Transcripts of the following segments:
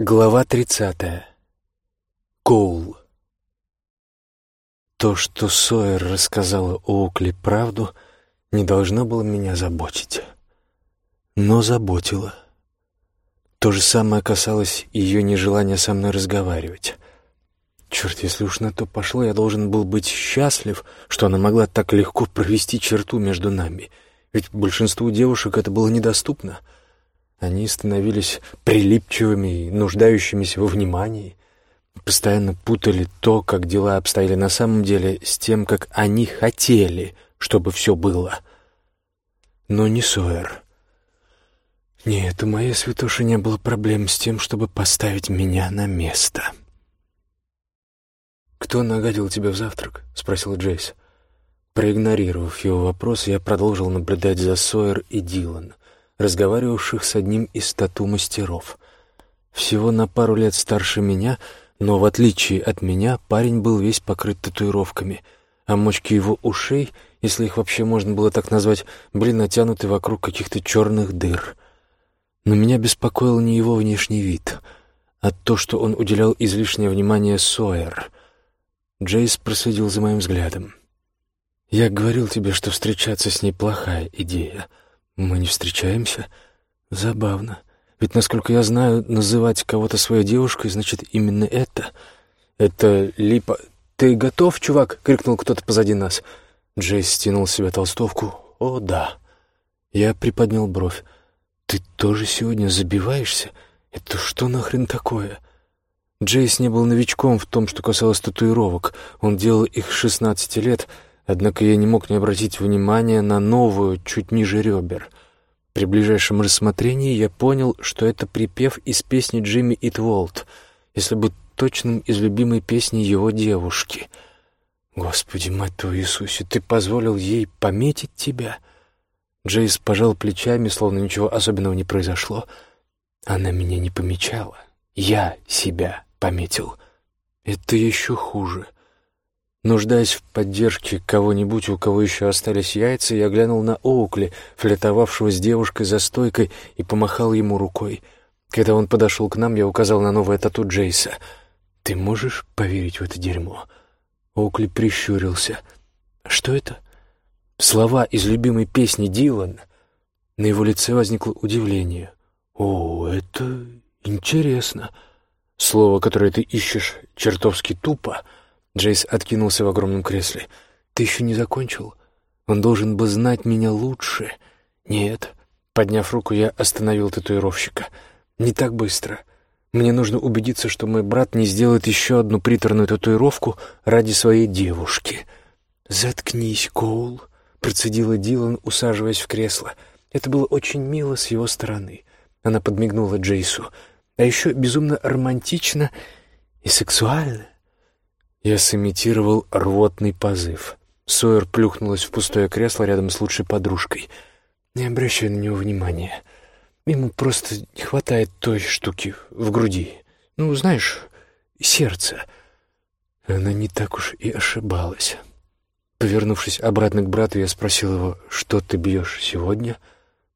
Глава тридцатая. Коул. То, что Сойер рассказала Оукли правду, не должно было меня заботить. Но заботило. То же самое касалось ее нежелания со мной разговаривать. Черт, если уж на то пошло, я должен был быть счастлив, что она могла так легко провести черту между нами. Ведь большинству девушек это было недоступно — они становились прилипчивыми и нуждающимися во внимании, постоянно путали то, как дела обстояли на самом деле, с тем, как они хотели, чтобы все было. Но не Сойер. Нет, у моей святоши не было проблем с тем, чтобы поставить меня на место. «Кто нагадил тебя в завтрак?» — спросил Джейс. Проигнорировав его вопрос, я продолжил наблюдать за Сойер и Дилан — разговаривавших с одним из тату-мастеров. Всего на пару лет старше меня, но в отличие от меня парень был весь покрыт татуировками, а мочки его ушей, если их вообще можно было так назвать, были натянуты вокруг каких-то черных дыр. Но меня беспокоил не его внешний вид, а то, что он уделял излишнее внимание Сойер. Джейс проследил за моим взглядом. «Я говорил тебе, что встречаться с ней плохая идея», «Мы не встречаемся? Забавно. Ведь, насколько я знаю, называть кого-то своей девушкой значит именно это. Это липа... Ты готов, чувак?» — крикнул кто-то позади нас. Джейс стянул с себя толстовку. «О, да». Я приподнял бровь. «Ты тоже сегодня забиваешься? Это что нахрен такое?» Джейс не был новичком в том, что касалось татуировок. Он делал их с 16 лет — Однако я не мог не обратить внимания на новую, чуть ниже ребер. При ближайшем рассмотрении я понял, что это припев из песни Джимми Итволт, если быть точным, из любимой песни его девушки. «Господи, мать твою Иисусе, ты позволил ей пометить тебя?» Джейс пожал плечами, словно ничего особенного не произошло. Она меня не помечала. Я себя пометил. Это еще хуже. Нуждаясь в поддержке кого-нибудь, у кого еще остались яйца, я глянул на Оукли, флиртовавшего с девушкой за стойкой, и помахал ему рукой. Когда он подошел к нам, я указал на новое тату Джейса. «Ты можешь поверить в это дерьмо?» Оукли прищурился. «Что это?» «Слова из любимой песни Дилан». На его лице возникло удивление. «О, это интересно. Слово, которое ты ищешь, чертовски тупо». Джейс откинулся в огромном кресле. «Ты еще не закончил? Он должен бы знать меня лучше». «Нет». Подняв руку, я остановил татуировщика. «Не так быстро. Мне нужно убедиться, что мой брат не сделает еще одну приторную татуировку ради своей девушки». «Заткнись, Коул», — процедила Дилан, усаживаясь в кресло. Это было очень мило с его стороны. Она подмигнула Джейсу. «А еще безумно романтично и сексуально». Я сымитировал рвотный позыв. Сойер плюхнулась в пустое кресло рядом с лучшей подружкой. Не обращай на него внимания. Ему просто не хватает той штуки в груди. Ну, знаешь, сердце. Она не так уж и ошибалась. Повернувшись обратно к брату, я спросил его, что ты бьешь сегодня?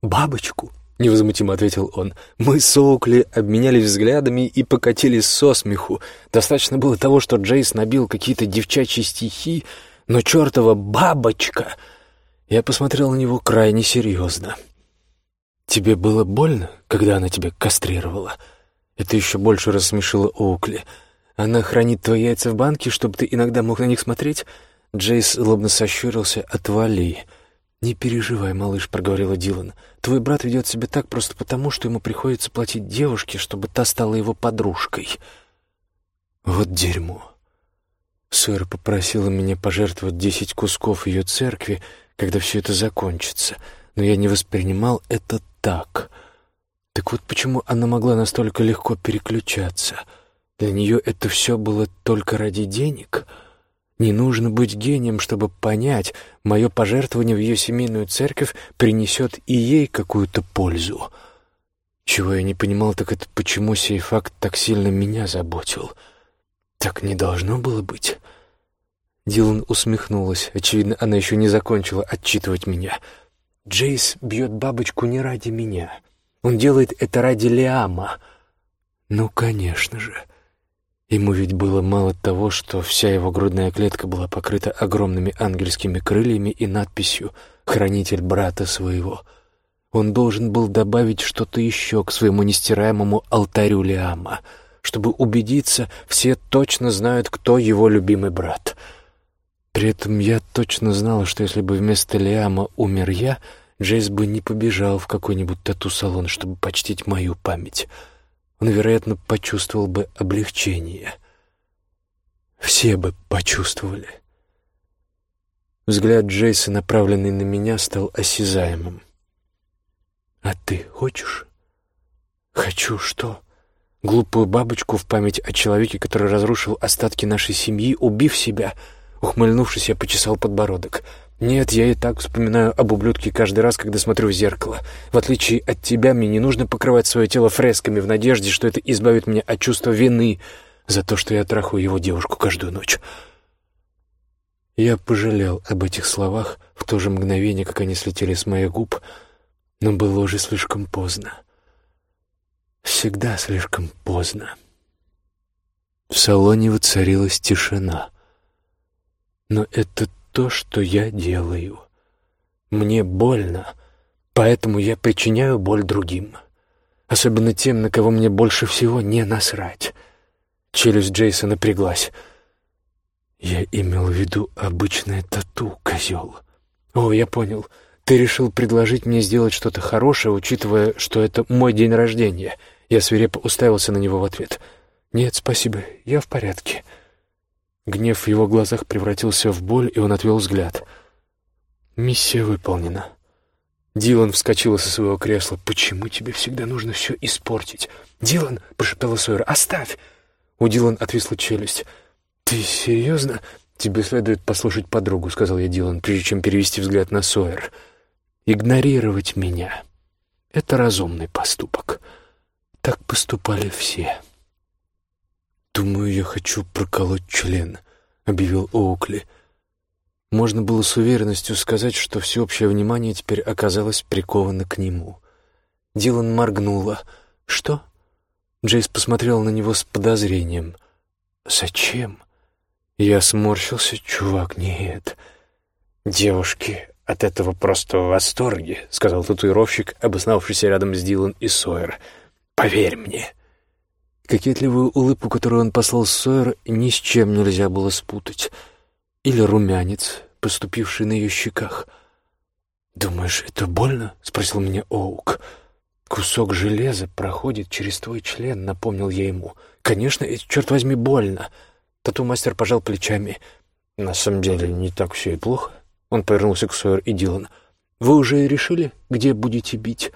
«Бабочку», — невозмутимо ответил он. Мы с Оукли обменялись взглядами и покатились со смеху. Достаточно было того, что Джейс набил какие-то девчачьи стихи, но чертова бабочка... Я посмотрел на него крайне серьезно. «Тебе было больно, когда она тебя кастрировала?» Это еще больше рассмешило Оукли. «Она хранит твои яйца в банке, чтобы ты иногда мог на них смотреть?» Джейс злобно сощурился. «Отвали!» «Не переживай, малыш», — проговорила Дилан. «Твой брат ведет себя так просто потому, что ему приходится платить девушке, чтобы та стала его подружкой». «Вот дерьмо». Сэр попросила меня пожертвовать десять кусков ее церкви, когда все это закончится, но я не воспринимал это так. Так вот почему она могла настолько легко переключаться. Для нее это все было только ради денег — не нужно быть гением, чтобы понять, мое пожертвование в ее семейную церковь принесет и ей какую-то пользу. Чего я не понимал, так это почему сей факт так сильно меня заботил. Так не должно было быть. Дилан усмехнулась. Очевидно, она еще не закончила отчитывать меня. Джейс бьет бабочку не ради меня. Он делает это ради Лиама. Ну, конечно же. Ему ведь было мало того, что вся его грудная клетка была покрыта огромными ангельскими крыльями и надписью «Хранитель брата своего». Он должен был добавить что-то еще к своему нестираемому алтарю Лиама, чтобы убедиться, все точно знают, кто его любимый брат. При этом я точно знала, что если бы вместо Лиама умер я, Джейс бы не побежал в какой-нибудь тату-салон, чтобы почтить мою память — он, вероятно, почувствовал бы облегчение. Все бы почувствовали. Взгляд Джейса, направленный на меня, стал осязаемым. «А ты хочешь?» «Хочу что?» Глупую бабочку в память о человеке, который разрушил остатки нашей семьи, убив себя. Ухмыльнувшись, я почесал подбородок. Нет, я и так вспоминаю об ублюдке каждый раз, когда смотрю в зеркало. В отличие от тебя, мне не нужно покрывать свое тело фресками в надежде, что это избавит меня от чувства вины за то, что я трахаю его девушку каждую ночь. Я пожалел об этих словах в то же мгновение, как они слетели с моих губ, но было уже слишком поздно. Всегда слишком поздно. В салоне воцарилась тишина. Но это то, что я делаю. Мне больно, поэтому я причиняю боль другим. Особенно тем, на кого мне больше всего не насрать. Челюсть Джейса напряглась. Я имел в виду обычное тату, козел. О, я понял. Ты решил предложить мне сделать что-то хорошее, учитывая, что это мой день рождения. Я свирепо уставился на него в ответ. Нет, спасибо, я в порядке. Гнев в его глазах превратился в боль, и он отвел взгляд. «Миссия выполнена». Дилан вскочила со своего кресла. «Почему тебе всегда нужно все испортить?» «Дилан!» — прошептала Сойер. «Оставь!» У Дилан отвисла челюсть. «Ты серьезно?» «Тебе следует послушать подругу», — сказал я Дилан, прежде чем перевести взгляд на Сойер. «Игнорировать меня — это разумный поступок. Так поступали все». «Думаю, я хочу проколоть член», — объявил Оукли. Можно было с уверенностью сказать, что всеобщее внимание теперь оказалось приковано к нему. Дилан моргнула. «Что?» Джейс посмотрел на него с подозрением. «Зачем?» Я сморщился. «Чувак, нет». «Девушки от этого просто в восторге», — сказал татуировщик, обосновавшийся рядом с Дилан и Сойер. «Поверь мне». Кокетливую улыбку, которую он послал Сойер, ни с чем нельзя было спутать. Или румянец, поступивший на ее щеках. «Думаешь, это больно?» — спросил меня Оук. «Кусок железа проходит через твой член», — напомнил я ему. «Конечно, это, черт возьми, больно». Тату-мастер пожал плечами. «На самом деле, не так все и плохо». Он повернулся к Сойер и Дилан. «Вы уже решили, где будете бить?»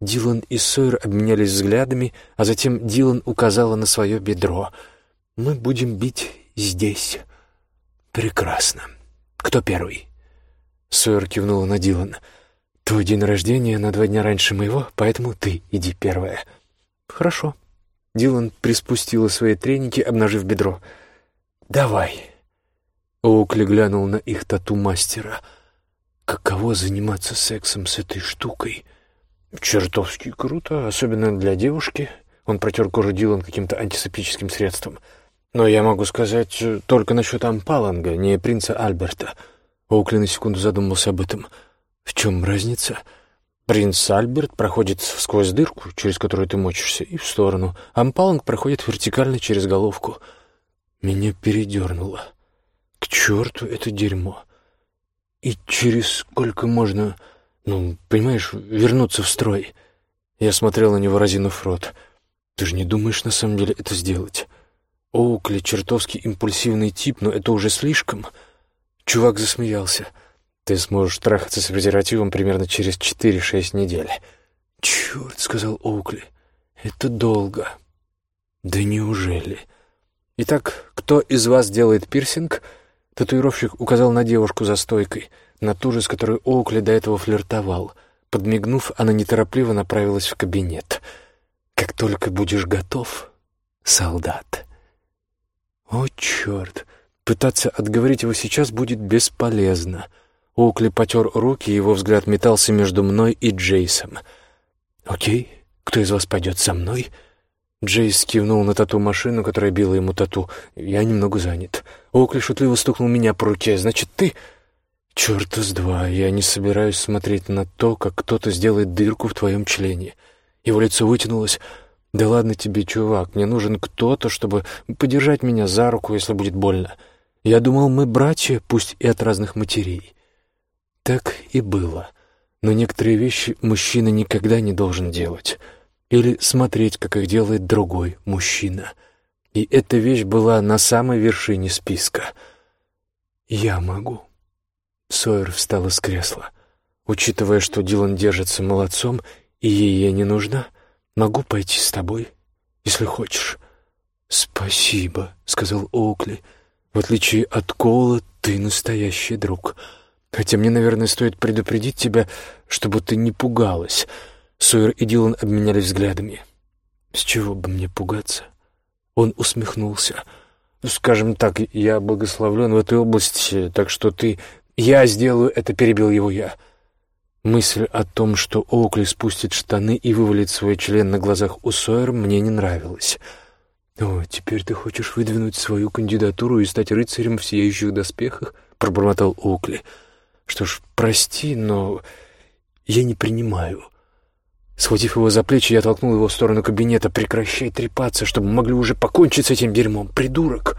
Дилан и Сойер обменялись взглядами, а затем Дилан указала на свое бедро. «Мы будем бить здесь». «Прекрасно. Кто первый?» Сойер кивнула на Дилана. «Твой день рождения на два дня раньше моего, поэтому ты иди первая». «Хорошо». Дилан приспустила свои треники, обнажив бедро. «Давай». Оукли глянул на их тату-мастера. «Каково заниматься сексом с этой штукой?» «Чертовски круто, особенно для девушки». Он протер кожу Дилан каким-то антисептическим средством. «Но я могу сказать э, только насчет Ампаланга, не принца Альберта». Оукли на секунду задумался об этом. «В чем разница?» «Принц Альберт проходит сквозь дырку, через которую ты мочишься, и в сторону. Ампаланг проходит вертикально через головку». Меня передернуло. «К черту это дерьмо!» «И через сколько можно...» «Ну, понимаешь, вернуться в строй». Я смотрел на него, разинув рот. «Ты же не думаешь на самом деле это сделать?» «Оукли чертовски импульсивный тип, но это уже слишком». Чувак засмеялся. «Ты сможешь трахаться с презервативом примерно через четыре-шесть недель». «Черт», — сказал Оукли, — «это долго». «Да неужели?» «Итак, кто из вас делает пирсинг?» Татуировщик указал на девушку за стойкой — на ту же, с которой Оукли до этого флиртовал. Подмигнув, она неторопливо направилась в кабинет. «Как только будешь готов, солдат». «О, черт! Пытаться отговорить его сейчас будет бесполезно». Оукли потер руки, его взгляд метался между мной и Джейсом. «Окей, кто из вас пойдет со мной?» Джейс кивнул на тату-машину, которая била ему тату. «Я немного занят». Окли шутливо стукнул меня по руке. «Значит, ты...» «Черта с два, я не собираюсь смотреть на то, как кто-то сделает дырку в твоем члене». Его лицо вытянулось. «Да ладно тебе, чувак, мне нужен кто-то, чтобы подержать меня за руку, если будет больно. Я думал, мы братья, пусть и от разных матерей». Так и было. Но некоторые вещи мужчина никогда не должен делать или смотреть, как их делает другой мужчина. И эта вещь была на самой вершине списка. «Я могу». Сойер встала с кресла. «Учитывая, что Дилан держится молодцом, и ей я не нужна, могу пойти с тобой, если хочешь». «Спасибо», — сказал Оукли. «В отличие от Кола, ты настоящий друг. Хотя мне, наверное, стоит предупредить тебя, чтобы ты не пугалась». Сойер и Дилан обменялись взглядами. «С чего бы мне пугаться?» Он усмехнулся. «Скажем так, я благословлен в этой области, так что ты...» «Я сделаю это», — перебил его я. Мысль о том, что Оукли спустит штаны и вывалит свой член на глазах у Сойера, мне не нравилась. «О, теперь ты хочешь выдвинуть свою кандидатуру и стать рыцарем в сияющих доспехах?» — пробормотал Оукли. «Что ж, прости, но я не принимаю». Схватив его за плечи, я толкнул его в сторону кабинета. «Прекращай трепаться, чтобы могли уже покончить с этим дерьмом, придурок!»